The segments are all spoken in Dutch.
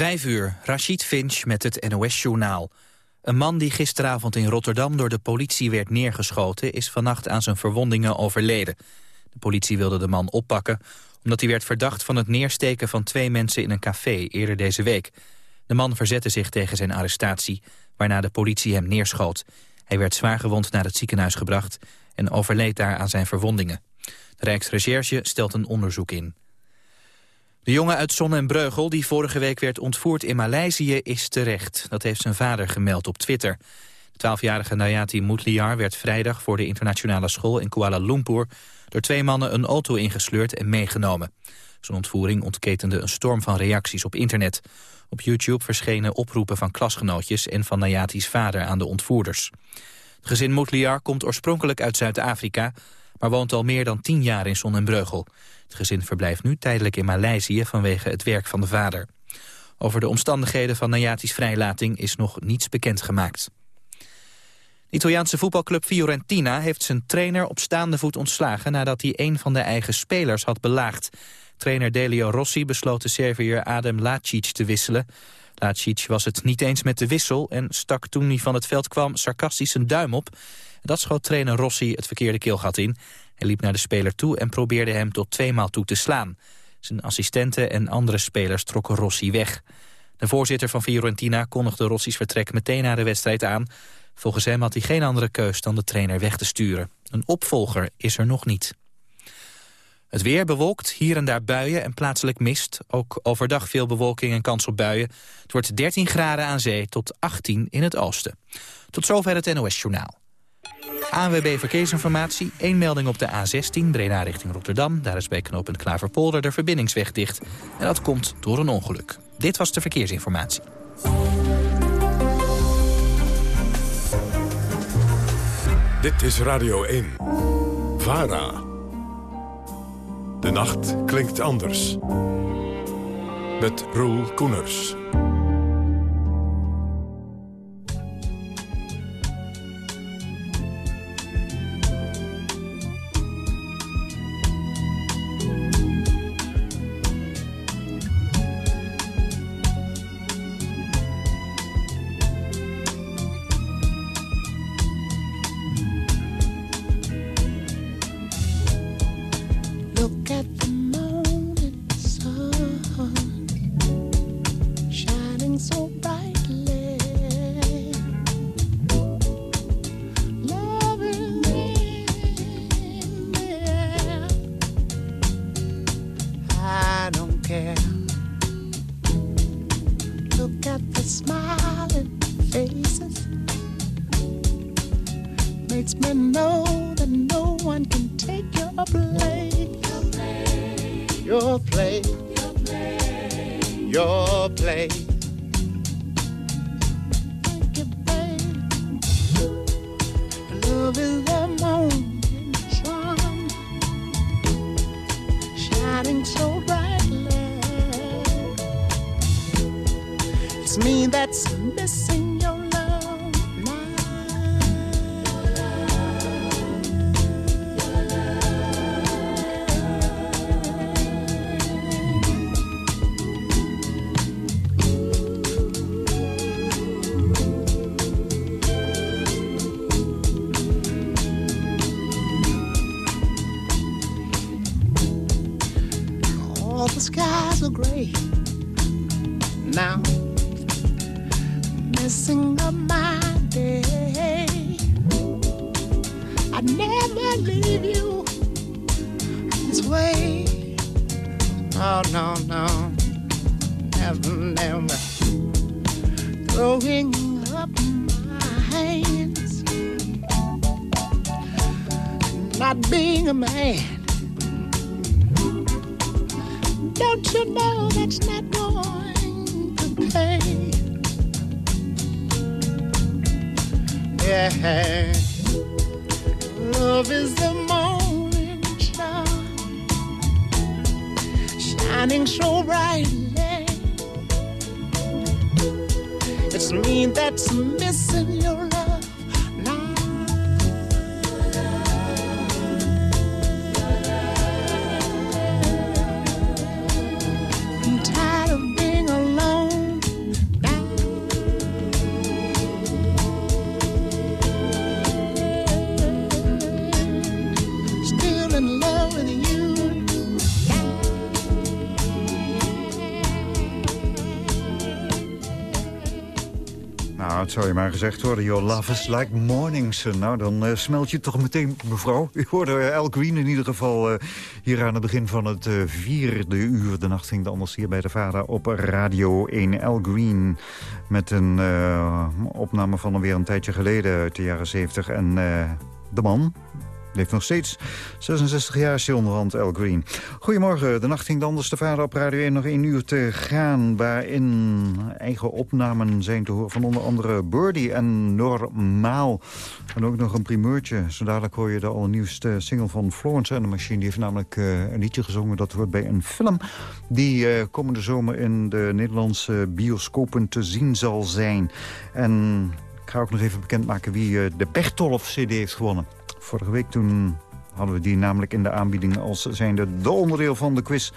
Vijf uur, Rachid Finch met het NOS-journaal. Een man die gisteravond in Rotterdam door de politie werd neergeschoten... is vannacht aan zijn verwondingen overleden. De politie wilde de man oppakken... omdat hij werd verdacht van het neersteken van twee mensen in een café eerder deze week. De man verzette zich tegen zijn arrestatie, waarna de politie hem neerschoot. Hij werd zwaargewond naar het ziekenhuis gebracht... en overleed daar aan zijn verwondingen. De Rijksrecherche stelt een onderzoek in. De jongen uit Zonne en Breugel, die vorige week werd ontvoerd in Maleisië, is terecht. Dat heeft zijn vader gemeld op Twitter. De 12-jarige Nayati Moutliar werd vrijdag voor de internationale school in Kuala Lumpur door twee mannen een auto ingesleurd en meegenomen. Zijn ontvoering ontketende een storm van reacties op internet. Op YouTube verschenen oproepen van klasgenootjes en van Nayati's vader aan de ontvoerders. Het gezin Moutliar komt oorspronkelijk uit Zuid-Afrika, maar woont al meer dan tien jaar in Zon en Breugel. Het gezin verblijft nu tijdelijk in Maleisië vanwege het werk van de vader. Over de omstandigheden van Nayati's vrijlating is nog niets bekendgemaakt. De Italiaanse voetbalclub Fiorentina heeft zijn trainer op staande voet ontslagen... nadat hij een van de eigen spelers had belaagd. Trainer Delio Rossi besloot de Serviër Adem Lacic te wisselen. Lacic was het niet eens met de wissel en stak toen hij van het veld kwam sarcastisch een duim op. Dat schoot trainer Rossi het verkeerde keelgat in. Hij liep naar de speler toe en probeerde hem tot tweemaal toe te slaan. Zijn assistenten en andere spelers trokken Rossi weg. De voorzitter van Fiorentina kondigde Rossi's vertrek meteen na de wedstrijd aan. Volgens hem had hij geen andere keus dan de trainer weg te sturen. Een opvolger is er nog niet. Het weer bewolkt, hier en daar buien en plaatselijk mist. Ook overdag veel bewolking en kans op buien. Het wordt 13 graden aan zee tot 18 in het oosten. Tot zover het NOS-journaal. ANWB Verkeersinformatie. Eén melding op de A16, Breda richting Rotterdam. Daar is bij knooppunt Klaverpolder de verbindingsweg dicht. En dat komt door een ongeluk. Dit was de verkeersinformatie. Dit is Radio 1. VARA. De nacht klinkt anders. Met Roel Koeners. Zou je maar gezegd worden. Your love is like mornings. Nou, dan uh, smelt je toch meteen, mevrouw. U hoorde uh, Al Green in ieder geval uh, hier aan het begin van het vierde uur. De nacht ging anders hier bij de vader op Radio 1. Al Green met een opname van alweer een tijdje geleden uit de jaren 70. En de man, Leeft nog steeds 66 jaar is onderhand El Green. Goedemorgen, de nacht ging anders de vader op Radio 1 nog één uur te gaan... waarin eigen opnamen zijn te horen van onder andere Birdie en Normaal. En ook nog een primeurtje. Zo dadelijk hoor je de allernieuwste single van Florence en de Machine. Die heeft namelijk uh, een liedje gezongen dat wordt bij een film... die uh, komende zomer in de Nederlandse bioscopen te zien zal zijn. En ik ga ook nog even bekendmaken wie uh, de Bertolf-cd heeft gewonnen. Vorige week toen hadden we die namelijk in de aanbieding als zijnde de onderdeel van de quiz.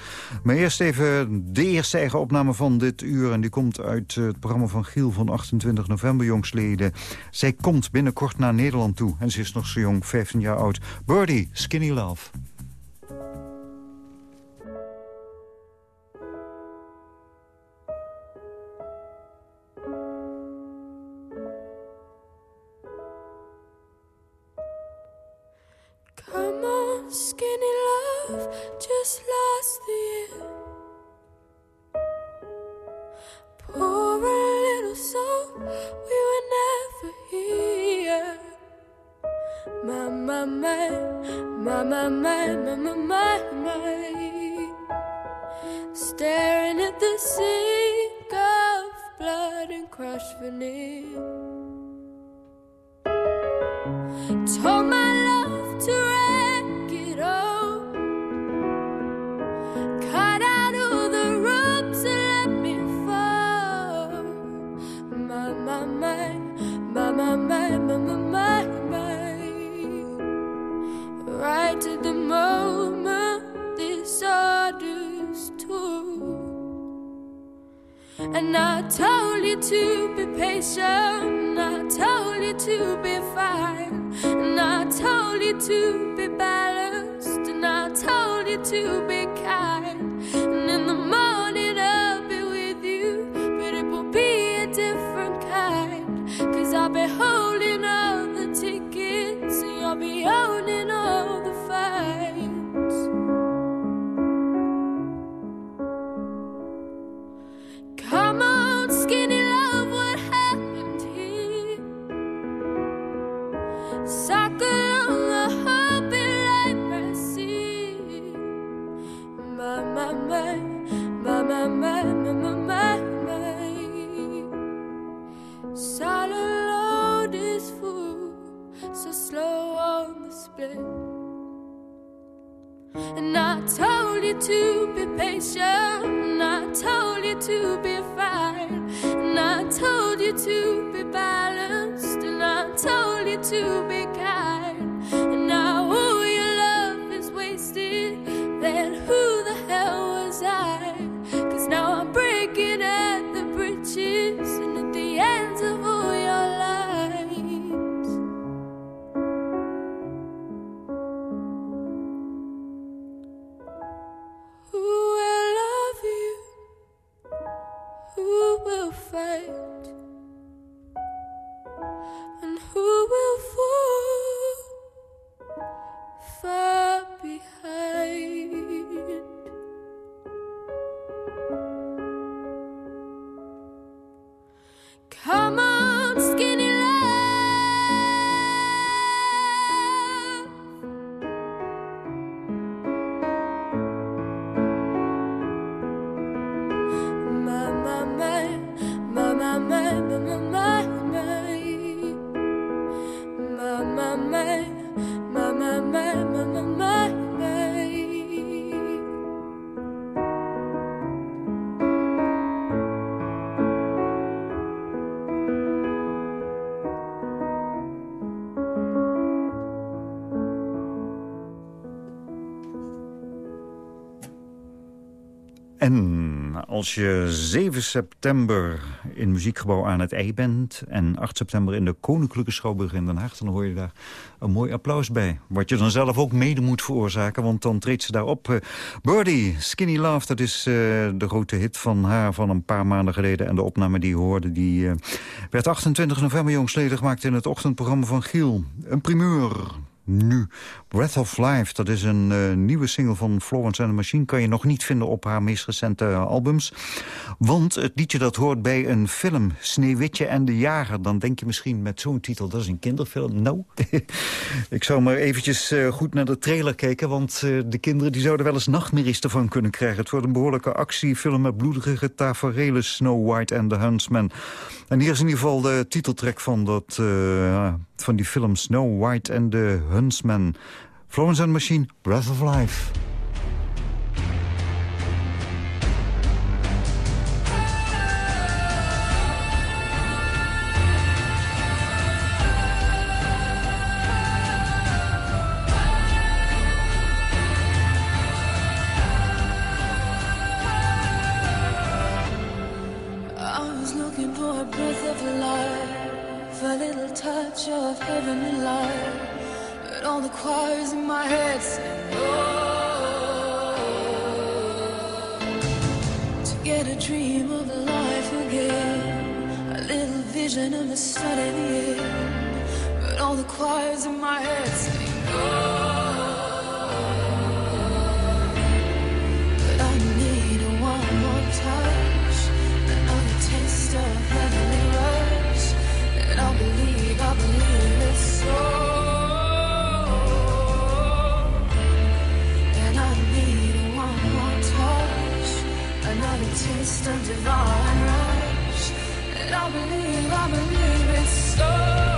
Maar eerst even de eerste eigen opname van dit uur. En die komt uit het programma van Giel van 28 november, jongsleden. Zij komt binnenkort naar Nederland toe. En ze is nog zo jong, 15 jaar oud. Birdie, Skinny Love. Just lost the year. Poor little soul, we were never here. My, my, my, my, my, my, my, my, my, my. Staring at the sink of blood and crushed veneer. Told my And I told you to be patient, I told you to be fine, and I told you to be balanced, and I told you to be kind. You to be patient, and I told you to be fine, and I told you to be balanced, and I told you to be Als je 7 september in Muziekgebouw aan het ei bent... en 8 september in de Koninklijke Schouwburg in Den Haag... dan hoor je daar een mooi applaus bij. Wat je dan zelf ook mede moet veroorzaken, want dan treedt ze daar op. Uh, Birdie, Skinny Love, dat is uh, de grote hit van haar van een paar maanden geleden. En de opname die je hoorde, die uh, werd 28 november jongsleden gemaakt... in het ochtendprogramma van Giel. Een primeur nu. Breath of Life, dat is een uh, nieuwe single van Florence and the Machine... kan je nog niet vinden op haar meest recente uh, albums. Want het liedje dat hoort bij een film, Sneeuwwitje en de Jager... dan denk je misschien met zo'n titel, dat is een kinderfilm. Nou, ik zou maar eventjes uh, goed naar de trailer kijken... want de kinderen die zouden wel eens nachtmerries ervan kunnen krijgen. Het wordt een behoorlijke actiefilm met bloedige taferelen... Snow White and the Huntsman. En hier is in ieder geval de titeltrack van, dat, van die film Snow White and the Huntsman... Florence and Machine, Breath of Life. a little touch of heavenly light. All the choirs in my head sing, oh, to get a dream of a life again, a little vision of the sun in the air. But all the choirs in my head sing, oh. But I need one more touch, another taste of heavenly rush, and I believe, I believe it's so. Taste of divine rush, and I believe, I believe it's so.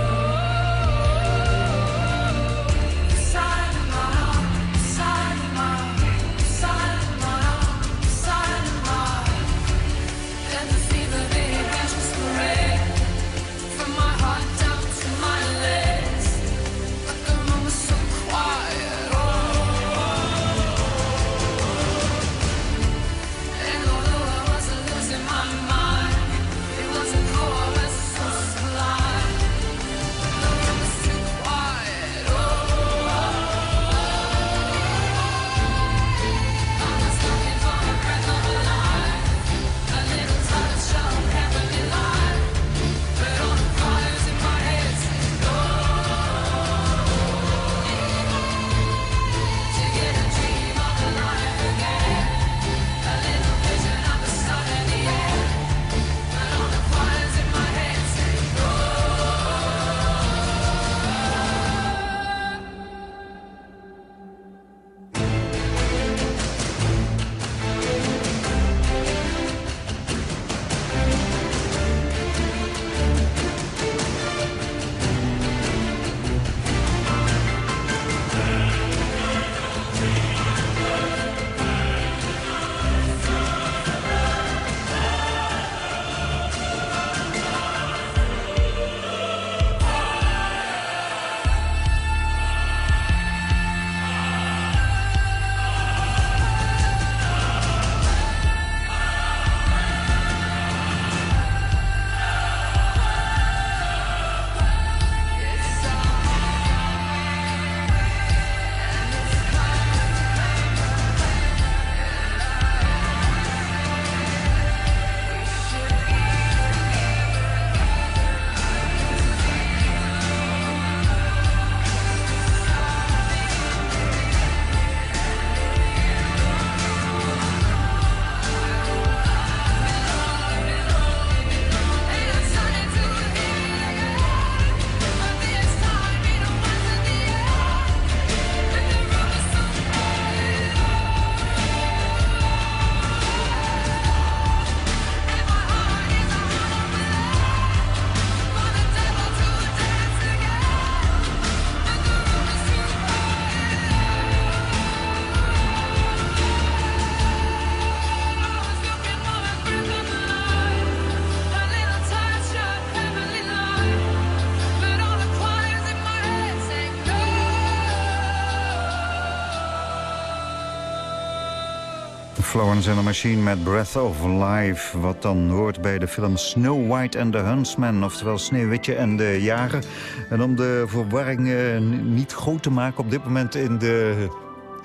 Florence and the Machine met Breath of Life. Wat dan hoort bij de film Snow White and the Huntsman. Oftewel Sneeuwwitje en de Jager. En om de verwarring uh, niet groot te maken op dit moment in de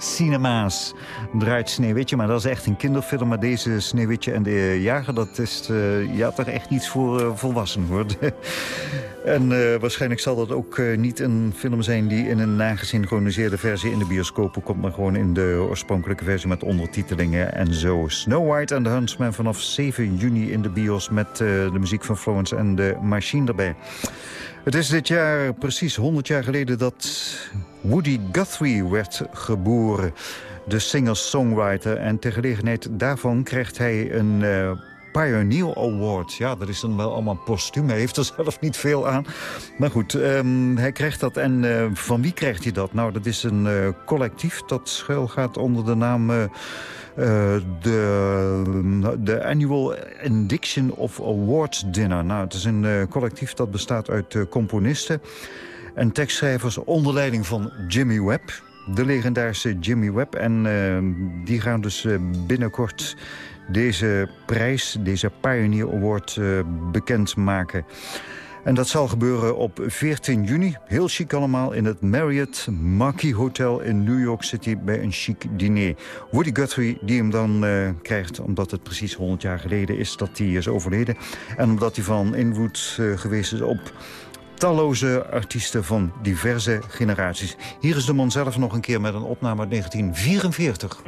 cinema's draait Sneeuwwitje. Maar dat is echt een kinderfilm. Maar deze Sneeuwwitje en de Jager, dat is uh, ja, toch echt iets voor uh, volwassenen. Hoor. en uh, waarschijnlijk zal dat ook niet een film zijn... die in een nagesynchroniseerde versie in de bioscopen komt... maar gewoon in de oorspronkelijke versie met ondertitelingen en zo. Snow White and the Huntsman vanaf 7 juni in de bios... met de muziek van Florence en de Machine erbij. Het is dit jaar precies 100 jaar geleden dat Woody Guthrie werd geboren. De singer-songwriter. En gelegenheid daarvan krijgt hij een... Uh, Pioneer Award. Ja, dat is dan wel allemaal postuum. Hij heeft er zelf niet veel aan. Maar goed, um, hij krijgt dat. En uh, van wie krijgt hij dat? Nou, dat is een uh, collectief dat schuil gaat onder de naam... Uh, de, de Annual Indiction of Awards Dinner. Nou, het is een collectief dat bestaat uit componisten en tekstschrijvers onder leiding van Jimmy Webb. De legendarische Jimmy Webb. En die gaan dus binnenkort deze prijs, deze Pioneer Award, bekendmaken. En dat zal gebeuren op 14 juni. Heel chic allemaal in het Marriott Marquis Hotel in New York City... bij een chic diner. Woody Guthrie die hem dan uh, krijgt... omdat het precies 100 jaar geleden is dat hij is overleden. En omdat hij van invloed uh, geweest is op talloze artiesten van diverse generaties. Hier is de man zelf nog een keer met een opname uit 1944.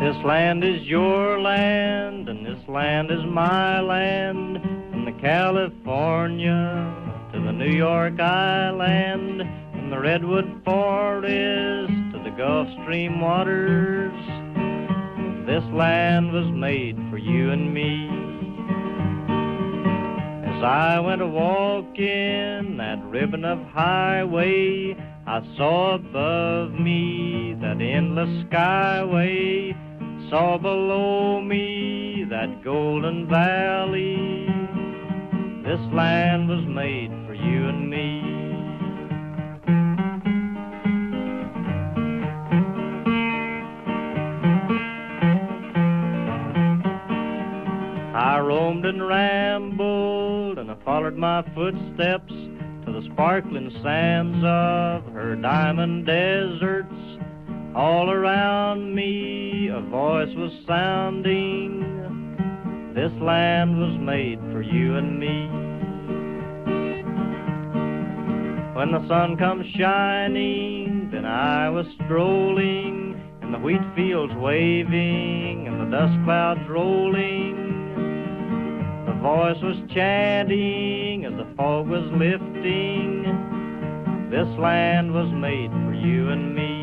This land is your land and this land is my land From the California to the New York Island From the Redwood Forest to the Gulf Stream waters This land was made for you and me. As I went a walking that ribbon of highway, I saw above me that endless skyway, saw below me that golden valley. This land was made for you and me. I roamed and rambled, and I followed my footsteps to the sparkling sands of her diamond deserts. All around me a voice was sounding, this land was made for you and me. When the sun comes shining, then I was strolling, and the wheat fields waving, and the dust clouds rolling The voice was chanting as the fog was lifting. This land was made for you and me.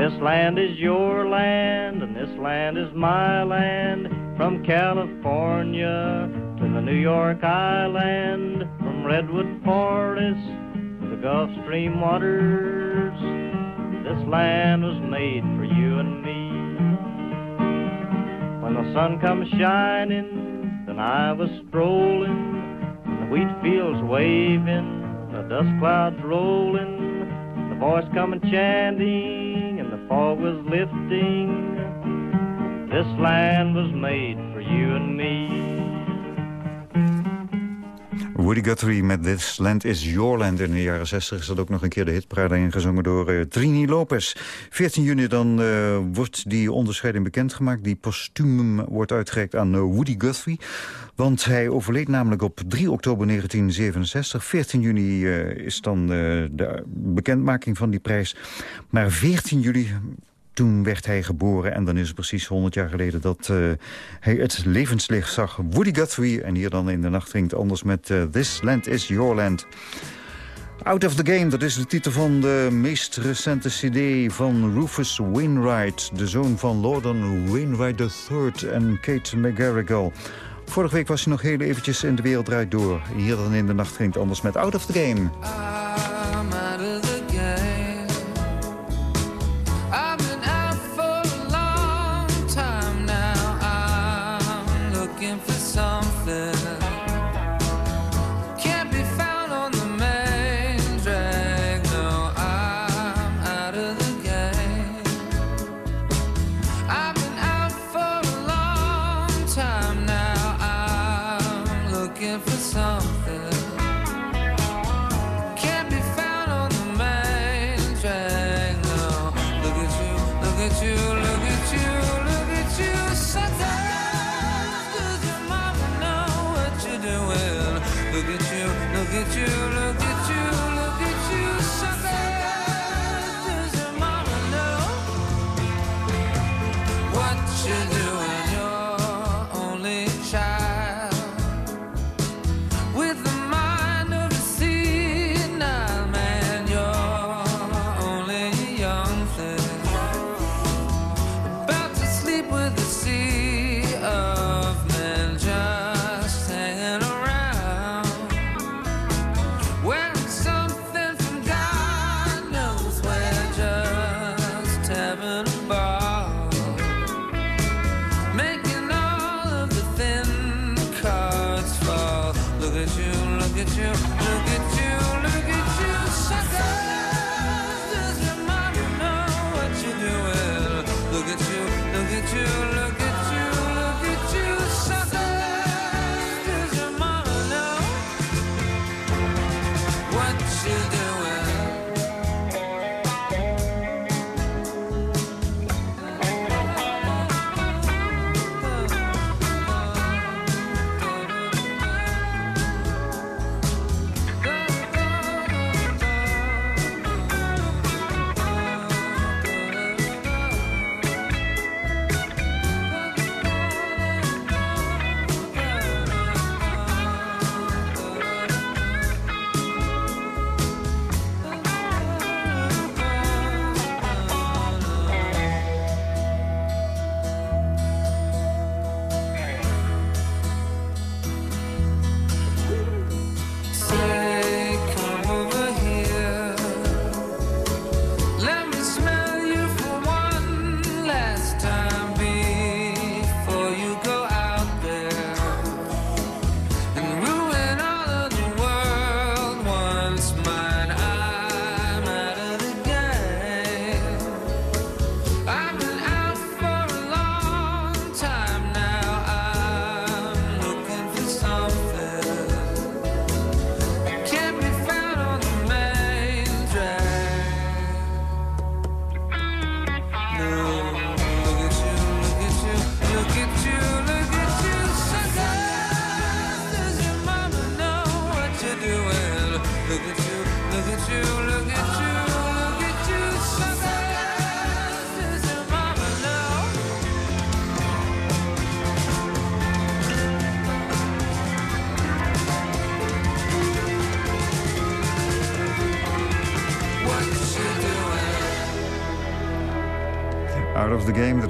This land is your land, and this land is my land. From California to the New York Island, from Redwood Forest to the Gulf Stream waters. This land was made for you and me. When the sun comes shining, then I was strolling, and the wheat fields waving, the dust clouds rolling, voice coming chanting, and the fog was lifting. This land was made for you and me. Woody Guthrie met This Land Is Your Land. In de jaren 60 is dat ook nog een keer de hitparade ingezongen door uh, Trini Lopez. 14 juni dan uh, wordt die onderscheiding bekendgemaakt. Die postuum wordt uitgereikt aan uh, Woody Guthrie. Want hij overleed namelijk op 3 oktober 1967. 14 juni is dan de bekendmaking van die prijs. Maar 14 juli toen werd hij geboren en dan is het precies 100 jaar geleden dat uh, hij het levenslicht zag. Woody Guthrie en hier dan in de nacht ging het anders met uh, This Land Is Your Land. Out of the Game, dat is de titel van de meest recente cd van Rufus Wainwright. De zoon van Lorden Wainwright III en Kate McGarrigle. Vorige week was hij nog heel eventjes in de wereld draait door. Hier dan in de nacht ging het anders met Out of the Game.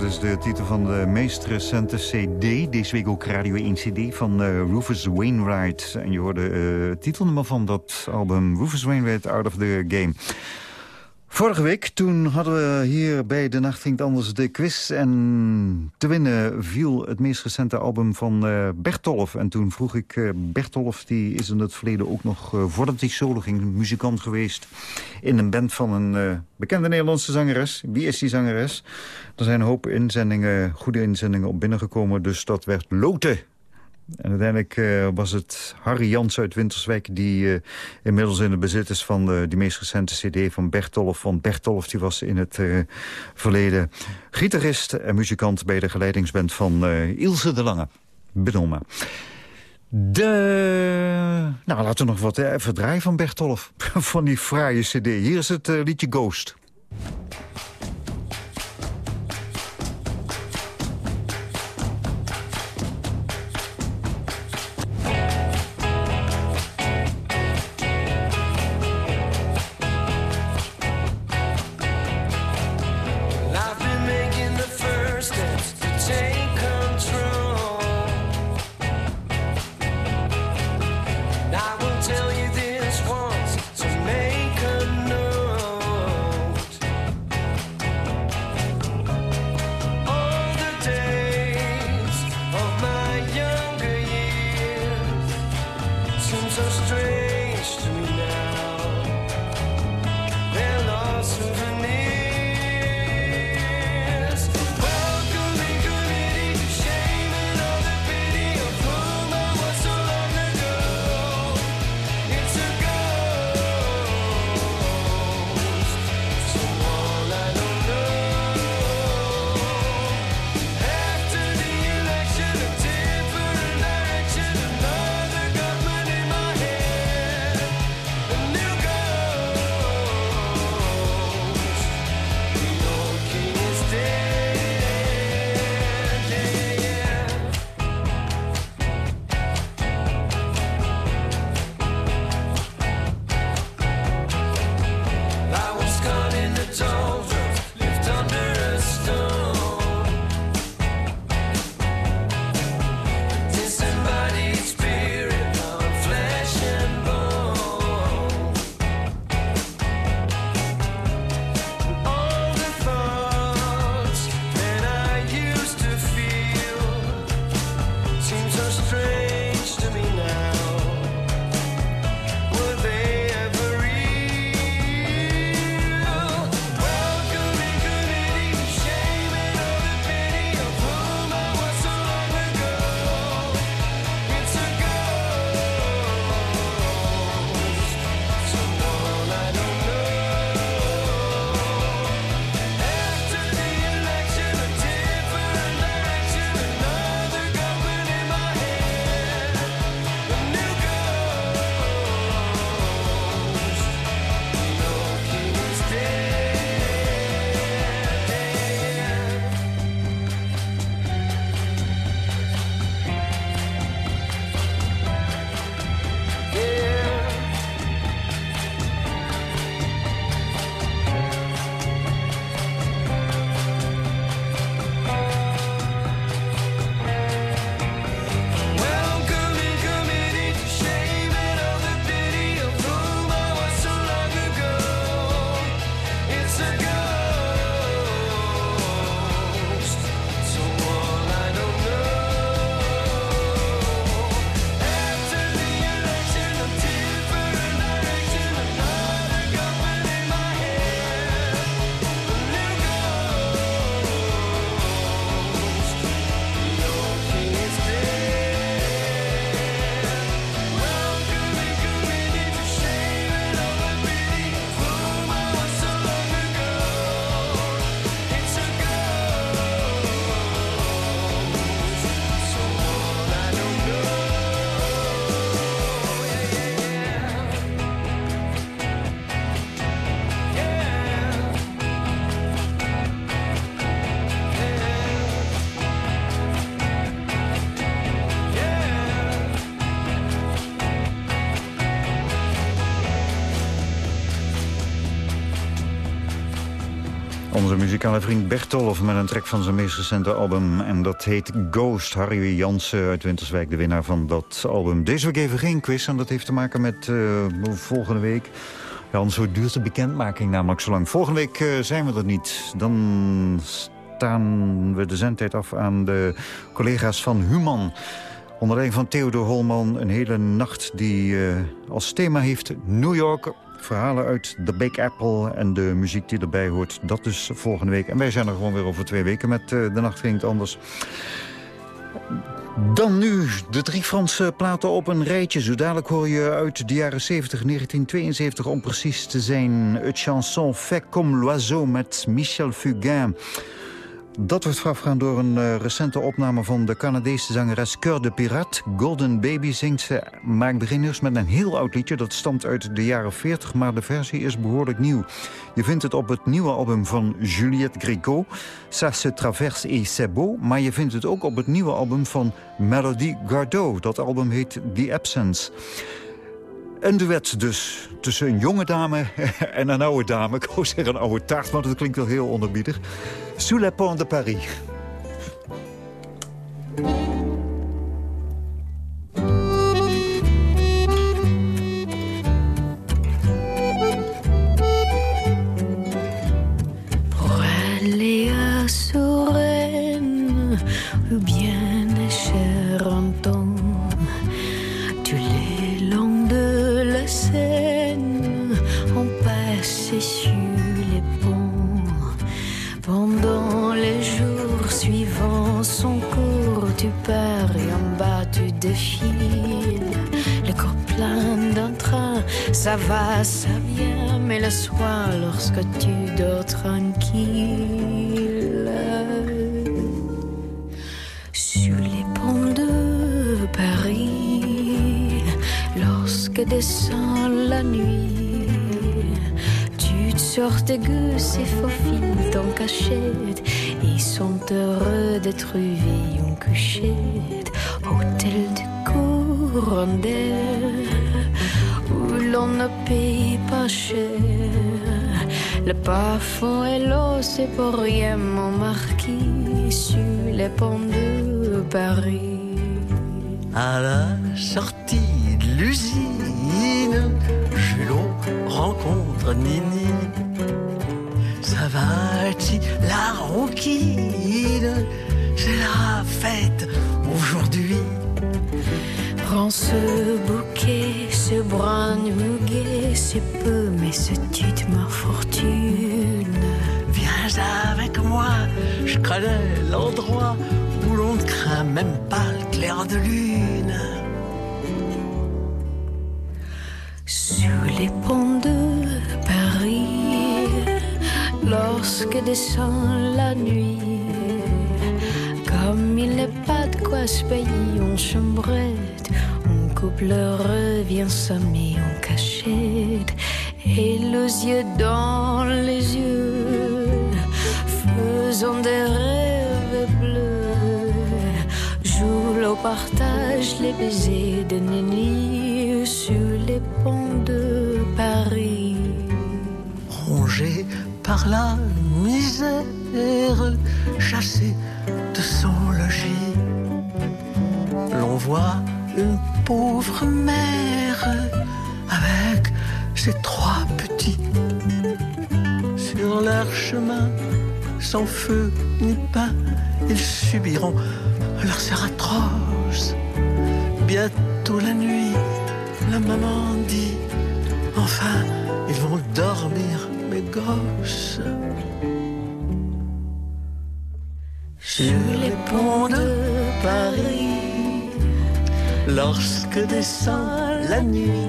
Dat is de titel van de meest recente cd. Deze week ook Radio 1 cd van uh, Rufus Wainwright. En je hoorde uh, het titelnummer van dat album Rufus Wainwright, Out of the Game. Vorige week, toen hadden we hier bij De Nacht Ging Anders de quiz. En te winnen viel het meest recente album van uh, Bertolf. En toen vroeg ik, uh, Bertolf die is in het verleden ook nog, uh, voordat hij solo ging, muzikant geweest. In een band van een bekende Nederlandse zangeres. Wie is die zangeres? Er zijn een hoop inzendingen, goede inzendingen op binnengekomen. Dus dat werd Loten. En uiteindelijk uh, was het Harry Jans uit Winterswijk... die uh, inmiddels in het bezit is van de, die meest recente cd van Bertolf. Want Bertolf die was in het uh, verleden gitarist en muzikant... bij de geleidingsband van Ilse de Lange. Bedoma. De... Nou, laten we nog wat even draaien van Bertolf. van die fraaie cd. Hier is het liedje Ghost. Onze muzikale vriend Bertolf met een track van zijn meest recente album. En dat heet Ghost. Harry Jansen uit Winterswijk, de winnaar van dat album. Deze week even geen quiz en dat heeft te maken met uh, volgende week. Ja, wordt duurt de bekendmaking namelijk zo lang. Volgende week uh, zijn we er niet. Dan staan we de zendtijd af aan de collega's van Human... Onder leiding van Theodor Holman een hele nacht die uh, als thema heeft New York verhalen uit The Big Apple en de muziek die erbij hoort. Dat dus volgende week. En wij zijn er gewoon weer over twee weken met uh, De Nacht Anders. Dan nu de drie Franse platen op een rijtje. Zo dadelijk hoor je uit de jaren 70, 1972 om precies te zijn... het chanson Fait comme l'oiseau met Michel Fugain... Dat wordt voorafgaan door een uh, recente opname van de Canadese zangeres Cœur de Pirate. Golden Baby zingt ze, maakt beginners met een heel oud liedje. Dat stamt uit de jaren 40, maar de versie is behoorlijk nieuw. Je vindt het op het nieuwe album van Juliette Gréco, Ça se traverse et c'est beau. Maar je vindt het ook op het nieuwe album van Melody Gardot. Dat album heet The Absence. Een duet dus tussen een jonge dame en een oude dame. Ik wou zeggen een oude taart, maar dat klinkt wel heel onderbiedig. Sous les ponts de Paris. Pendant les jours suivant son cours, tu pars et en bas tu défiles. Le corps plein d'un train, ça va, ça vient, mais le soir, lorsque tu dors tranquille, sur les ponts de Paris, lorsque descend la nuit, sors tes gus et faufiles ton cachette. Ils sont heureux d'être vivés en couchette, hôtel de courandelle, où l'on ne paye pas cher. Le parfum et l'eau, c'est pour rien, mon marquis, sur les ponts de Paris. À la sortie de l'usine, Julot rencontre Nini. Être la ronquine, c'est la fête aujourd'hui. Prends ce bouquet, ce brin muguet, c'est peu, mais c'est toute ma fortune. Viens avec moi, je connais l'endroit où l'on ne craint même pas le clair de lune. Sur les ponts de Paris, lorsque descend la nuit, comme il n'est pas de quoi se payer en chambrette, on couple revient s'amer en cachette, et les yeux dans les yeux, faisant des rêves bleus, joue au partage les baisers de Nini sur les ponts de Paris. Par la misère, chassé de son logis, l'on voit une pauvre mère avec ses trois petits sur leur chemin, sans feu ni pain, ils subiront leur serre atroce. Bientôt la nuit, la maman dit Enfin, ils vont dormir, gosses. Sur les ponts de Paris, lorsque descend la nuit,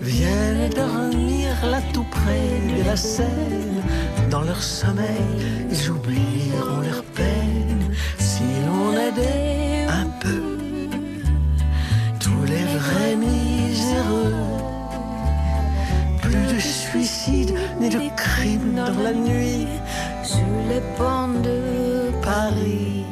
viennent dormir là tout près de la Seine. Dans leur sommeil, ils oublieront leur peine Plus de suicides ni de crimes dans la nuit sur les ponts de Paris.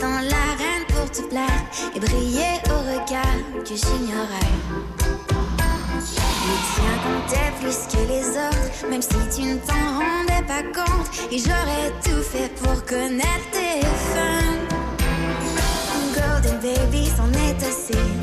dans l'arène pour te plaire et briller au regard que j'ignorais. Les tiens comptaient plus que les autres, même si tu ne t'en rendais pas compte. Et j'aurais tout fait pour connaître tes fins. Golden Baby s'en est assez.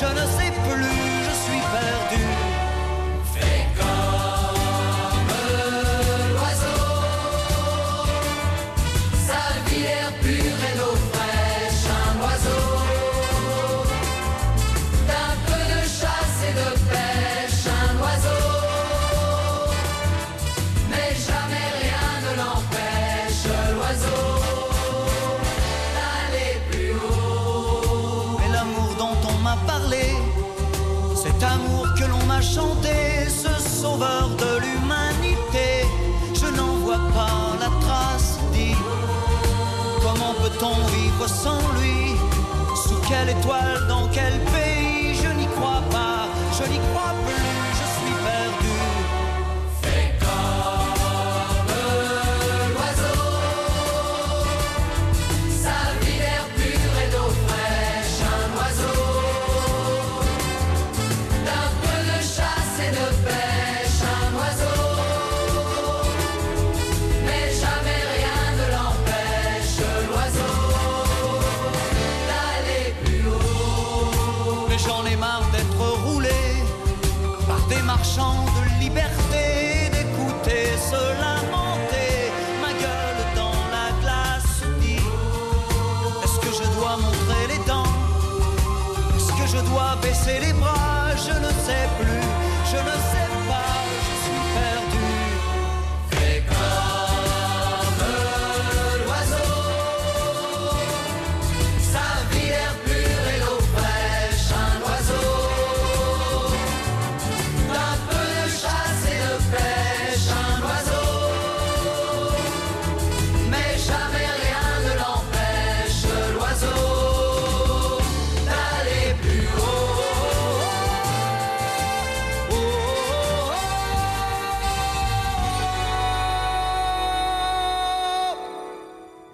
je ne sais plus. Sans lui Sous quelle étoile, dans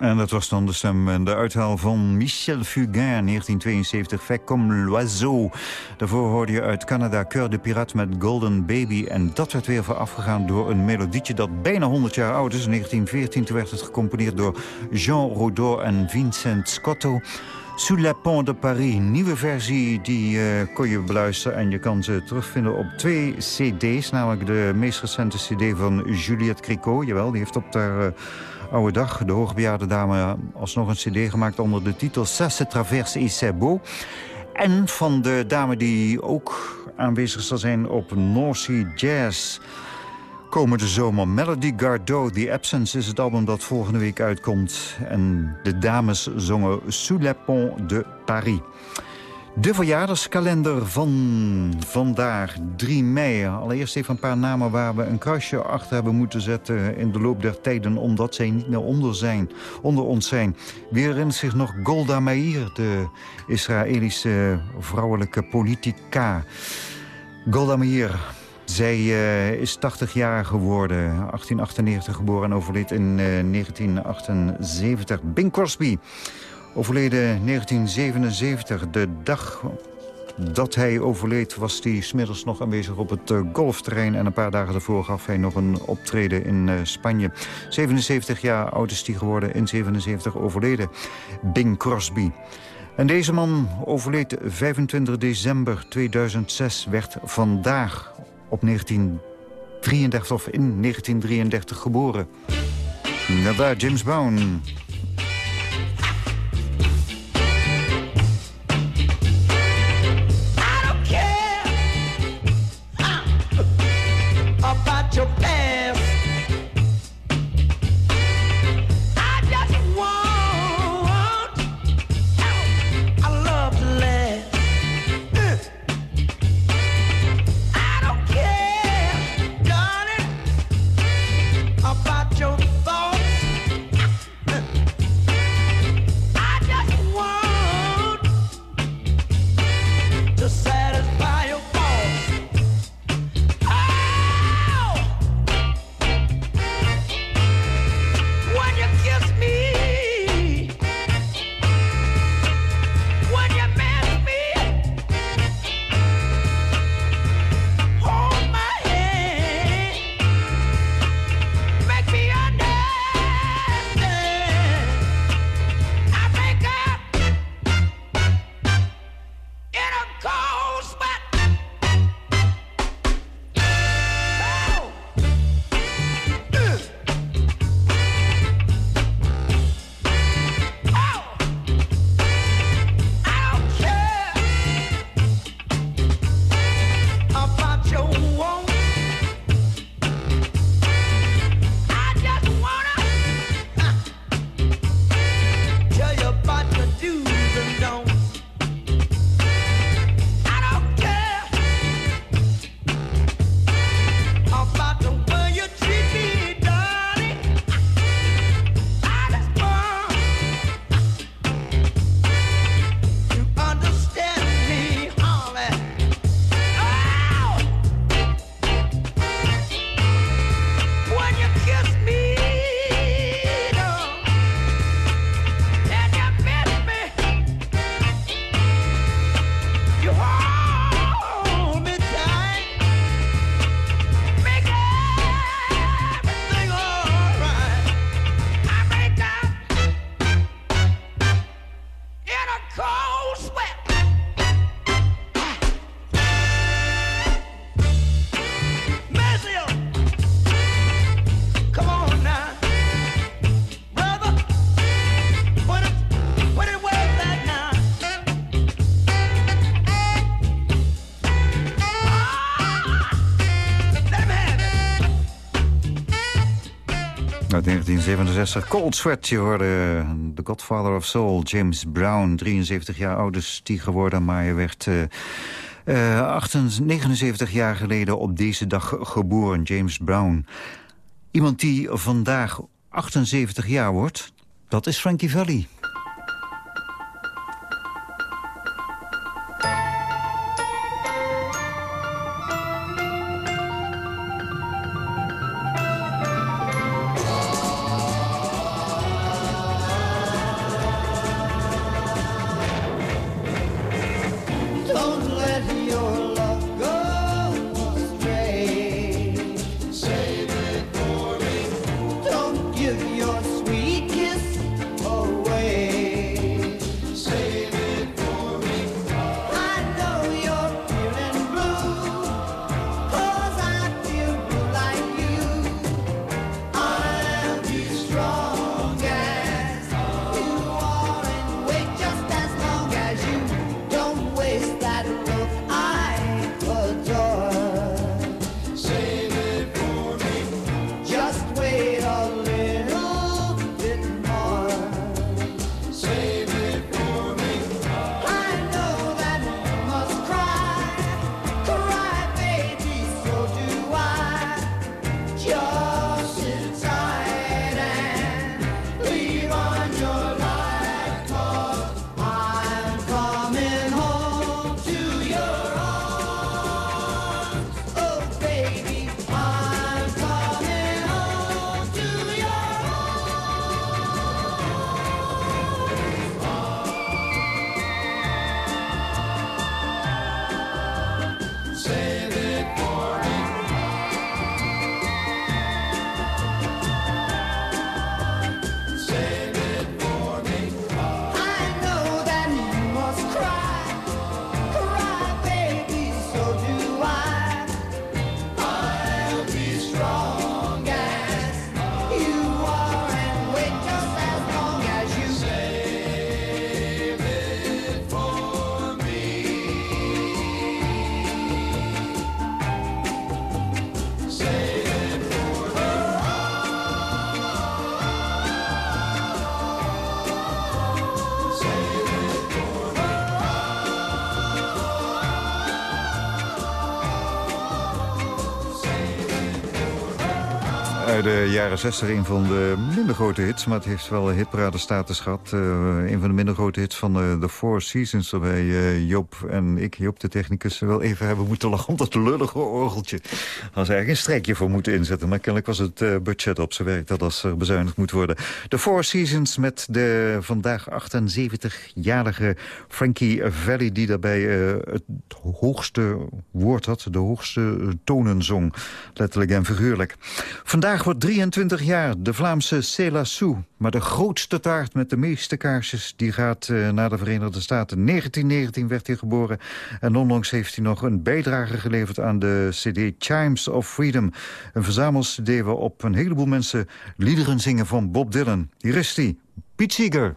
En dat was dan de stem en de uithaal van Michel Fugain, 1972, Fait comme l'oiseau. Daarvoor hoorde je uit Canada Cœur de Pirate met Golden Baby. En dat werd weer voorafgegaan door een melodietje dat bijna 100 jaar oud is. In 1914 toen werd het gecomponeerd door Jean Rodot en Vincent Scotto. Sous la pont de Paris, nieuwe versie, die eh, kon je beluisteren. En je kan ze terugvinden op twee cd's. Namelijk de meest recente cd van Juliette Cricot. Jawel, die heeft op haar eh, oude dag, de hoogbejaarde dame... alsnog een cd gemaakt onder de titel Ça se traverse et c'est. En van de dame die ook aanwezig zal zijn op North Sea Jazz... komende zomer. Melody Gardot, The Absence is het album dat volgende week uitkomt. En de dames zongen Sous la pont de Paris. De verjaardagskalender van vandaag, 3 mei. Allereerst even een paar namen waar we een kruisje achter hebben moeten zetten... in de loop der tijden, omdat zij niet meer onder, zijn, onder ons zijn. Wie herinnert zich nog Golda Meir, de Israëlische vrouwelijke politica. Golda Meir, zij uh, is 80 jaar geworden, 1898 geboren en overleed in uh, 1978. Bing Crosby, overleden 1977. De dag dat hij overleed was hij smiddags nog aanwezig op het uh, golfterrein... en een paar dagen daarvoor gaf hij nog een optreden in Spanje. 77 jaar oud is hij geworden, in 77 overleden. Bing Crosby. En deze man overleed 25 december 2006, werd vandaag op 1933 of in 1933 geboren. Inderdaad, James Brown. 1967, Cold Sweat. Je hoorde The Godfather of Soul, James Brown. 73 jaar oud is die geworden, maar hij werd... Uh, 79 jaar geleden op deze dag geboren, James Brown. Iemand die vandaag 78 jaar wordt, dat is Frankie Valli. De jaren 60 een van de minder grote hits. Maar het heeft wel hitparade status gehad. Uh, een van de minder grote hits van uh, The Four Seasons. Waarbij uh, Joop en ik, Joop de technicus, wel even hebben moeten lachen om dat lullige orgeltje. Daar was eigenlijk een strijkje voor moeten inzetten. Maar kennelijk was het budget op zijn werk dat als er bezuinigd moet worden. The Four Seasons met de vandaag 78-jarige Frankie Valli... die daarbij het hoogste woord had, de hoogste tonen zong. Letterlijk en figuurlijk. Vandaag wordt 23 jaar, de Vlaamse Céla Sou. Maar de grootste taart met de meeste kaarsjes... die gaat uh, naar de Verenigde Staten. 1919 werd hij geboren. En onlangs heeft hij nog een bijdrage geleverd aan de cd Chimes of Freedom. Een verzamel-cd waarop een heleboel mensen liederen zingen van Bob Dylan. Hier is hij, Pete Seeger.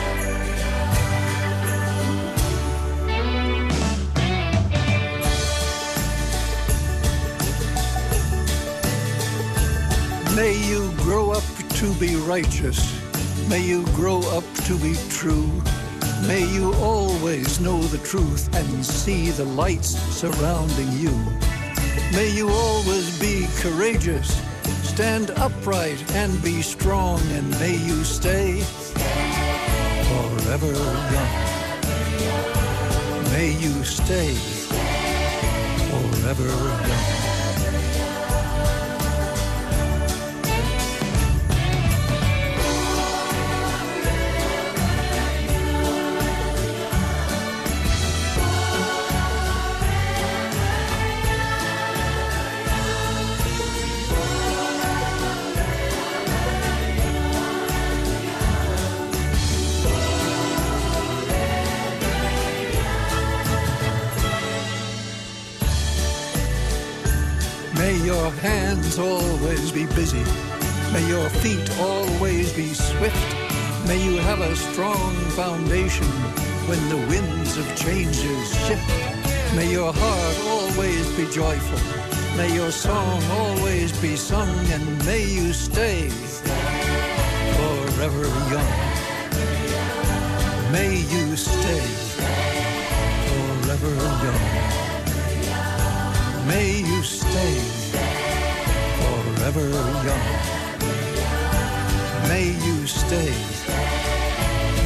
May you grow up to be righteous. May you grow up to be true. May you always know the truth and see the lights surrounding you. May you always be courageous. Stand upright and be strong, and may you stay forever young. May you stay forever young. Foundation when the winds of changes shift. May your heart always be joyful. May your song always be sung, and may you stay forever young. May you stay forever young. May you stay forever young. May you stay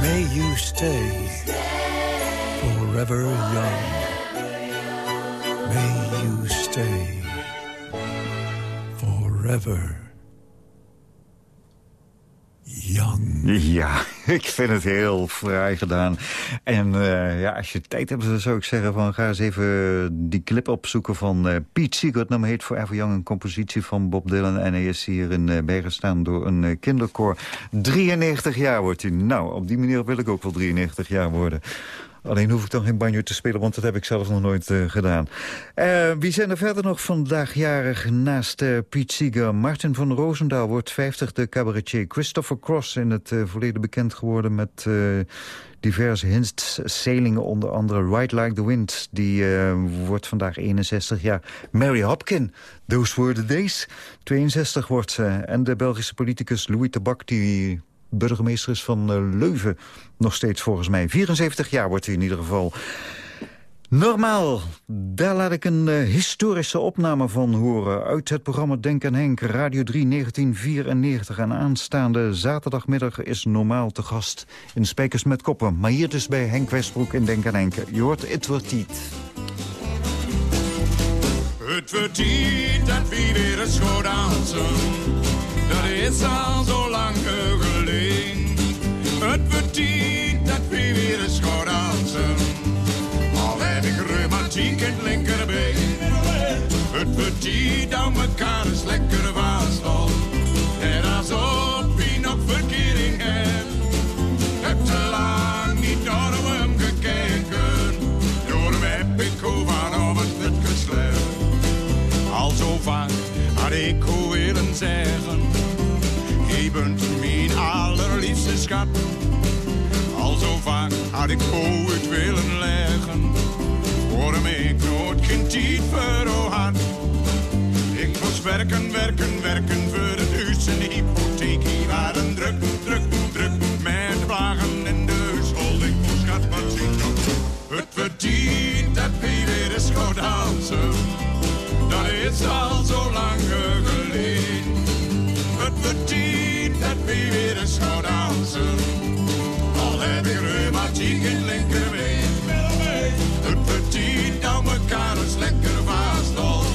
May you stay forever young. May you stay forever Ja, ik vind het heel fraai gedaan. En uh, ja, als je tijd hebt, zou ik zeggen... Van, ga eens even die clip opzoeken van uh, Pete Seeger. Het heet Forever Young, een compositie van Bob Dylan. En hij is hier in uh, bijgestaan door een kinderkoor. 93 jaar wordt hij. Nou, op die manier wil ik ook wel 93 jaar worden. Alleen hoef ik dan geen banjo te spelen, want dat heb ik zelf nog nooit uh, gedaan. Uh, wie zijn er verder nog vandaag jarig naast uh, Piet Seeger? Martin van Roosendaal wordt 50, de cabaretier. Christopher Cross in het verleden bekend geworden met diverse hints-zelingen. Onder andere Ride Like the Wind, die wordt vandaag 61 jaar. Mary Hopkin, Those Were the Days, 62 wordt ze. En de Belgische politicus Louis Tabak, die burgemeester is van uh, Leuven. Nog steeds volgens mij. 74 jaar wordt hij in ieder geval. Normaal, daar laat ik een uh, historische opname van horen... uit het programma Denk aan Henk, Radio 3, 1994. En aanstaande zaterdagmiddag is Normaal te gast in Spijkers met Koppen. Maar hier dus bij Henk Westbroek in Denk aan Henk. Je hoort Het wordt tijd. Het wordt tijd dat we weer dansen. Dat is al zo lang. Het tijd dat we weer eens gaan dansen. Al heb ik reumatiek in het linkerbeen. Het tijd dat elkaar eens lekker vasthouden. En alsof we nog verkering hebben. Heb te lang niet naar hem gekeken. Door hem heb ik vanavond het geslepen. Al zo vaak had ik hoe willen zeggen. Schat. Al zo vaak had ik ooit willen leggen. Waarom ik nooit geen tijd voor had. Ik moest werken, werken, werken voor het huis en de hypotheek. Die waren druk, druk, druk. Met vlagen en de huishouding. Oh, schat, wat zie ik Het verdient dat we weer eens gaan dansen. Dat is al zo lang geleden. Het verdient dat we weer eens gaan reumatiek in linkerbeen. Het verdient dat elkaar eens lekker vasthouden.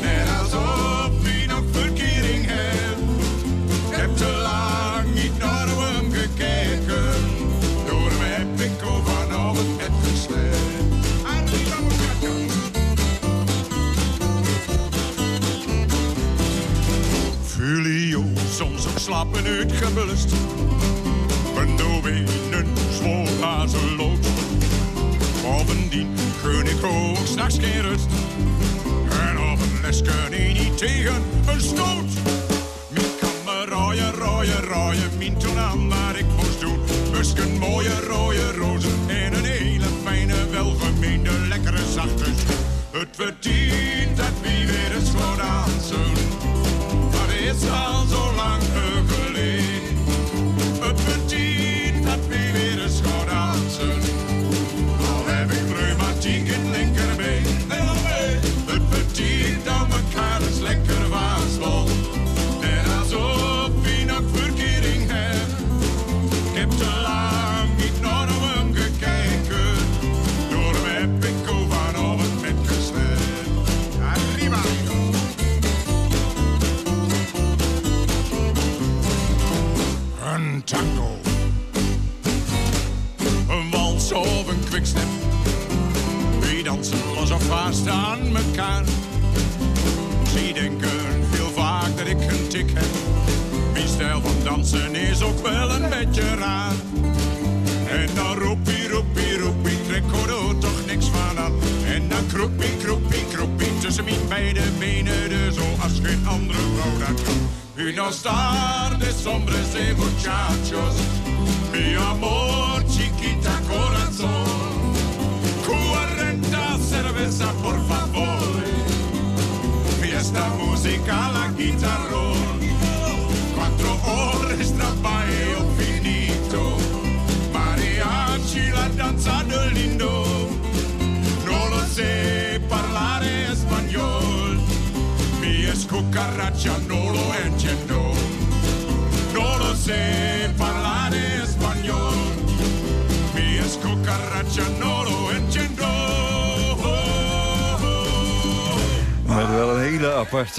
Net alsof we nog verkering. Ik heb te lang niet naar hem gekeken. Door hem heb ik al vanavond het muchacho. Julio, soms ook slapen uitgeblust. Ben door Bovendien kun ik ook s'nachts geen rust. En op een les ik niet tegen een stoot. Mijn kan rooien, rooien, rooien. Mijn toen aan wat ik moest doen. Busken mooie rode rozen en een hele fijne, welgemeende, lekkere zachte. Het verdient dat we weer eens gaan dansen. Dat is al zo lang geleden.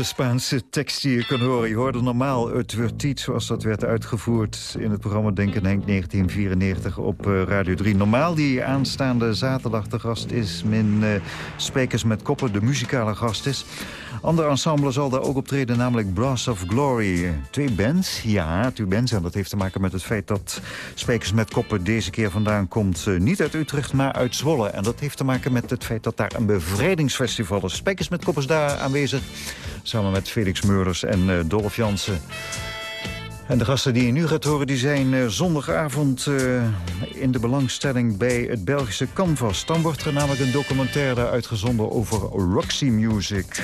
Spaanse tekst die je kan horen. Je hoorde normaal Het Vertiet, zoals dat werd uitgevoerd... in het programma Denken Henk 1994 op eh, Radio 3. Normaal die aanstaande zaterdag de gast is... min uh, Sprekers met Koppen, de muzikale gast is. Ander ensemble zal daar ook optreden, namelijk Brass of Glory. Twee bands, ja, twee bands. En dat heeft te maken met het feit dat Sprekers met Koppen... deze keer vandaan komt uh, niet uit Utrecht, maar uit Zwolle. En dat heeft te maken met het feit dat daar een bevrijdingsfestival is. Sprekers met Koppen is daar aanwezig. Samen met Felix Meurders en uh, Dolph Jansen. En de gasten die je nu gaat horen, die zijn uh, zondagavond uh, in de belangstelling bij het Belgische Canvas. Dan wordt er namelijk een documentaire uitgezonden over Roxy Music.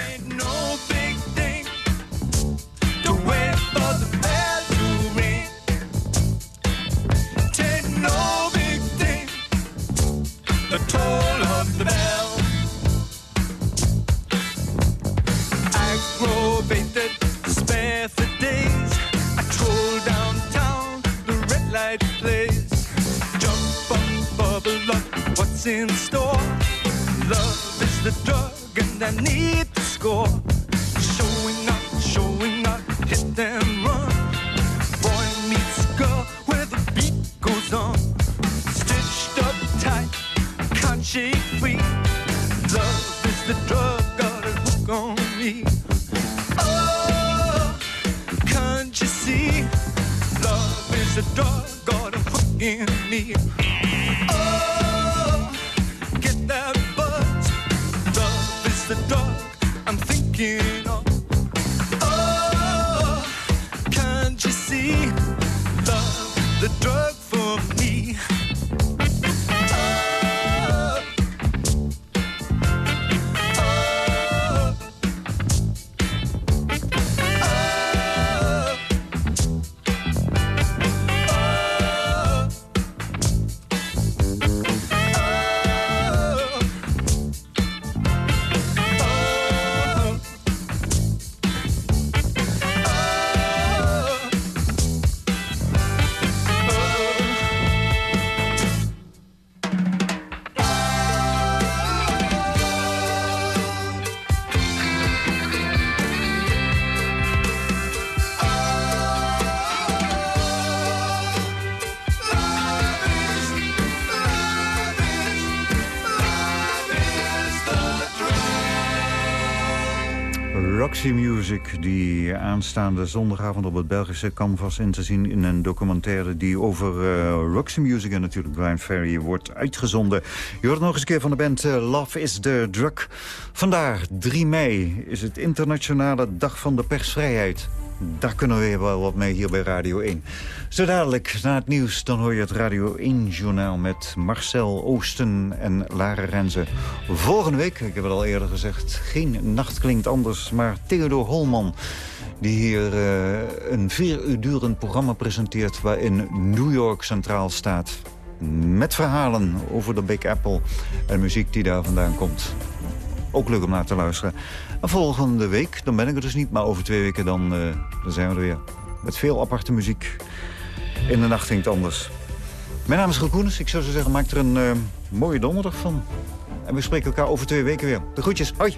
Roxy Music, die aanstaande zondagavond op het Belgische Canvas in te zien... in een documentaire die over uh, Roxy Music en natuurlijk Brian Ferry wordt uitgezonden. Je hoort nog eens een keer van de band uh, Love is the Drug. Vandaag, 3 mei, is het internationale dag van de persvrijheid. Daar kunnen we wel wat mee hier bij Radio 1. Zo dadelijk, na het nieuws, dan hoor je het Radio 1-journaal... met Marcel Oosten en Lara Renze. Volgende week, ik heb het al eerder gezegd... geen nacht klinkt anders, maar Theodor Holman... die hier uh, een vier uur durend programma presenteert... waarin New York centraal staat. Met verhalen over de Big Apple en muziek die daar vandaan komt. Ook leuk om naar te luisteren. En volgende week, dan ben ik er dus niet, maar over twee weken dan, uh, dan zijn we er weer. Met veel aparte muziek. In de nacht ging het anders. Mijn naam is Koenens. Ik zou zo zeggen, maak er een uh, mooie donderdag van. En we spreken elkaar over twee weken weer. De groetjes. Hoi.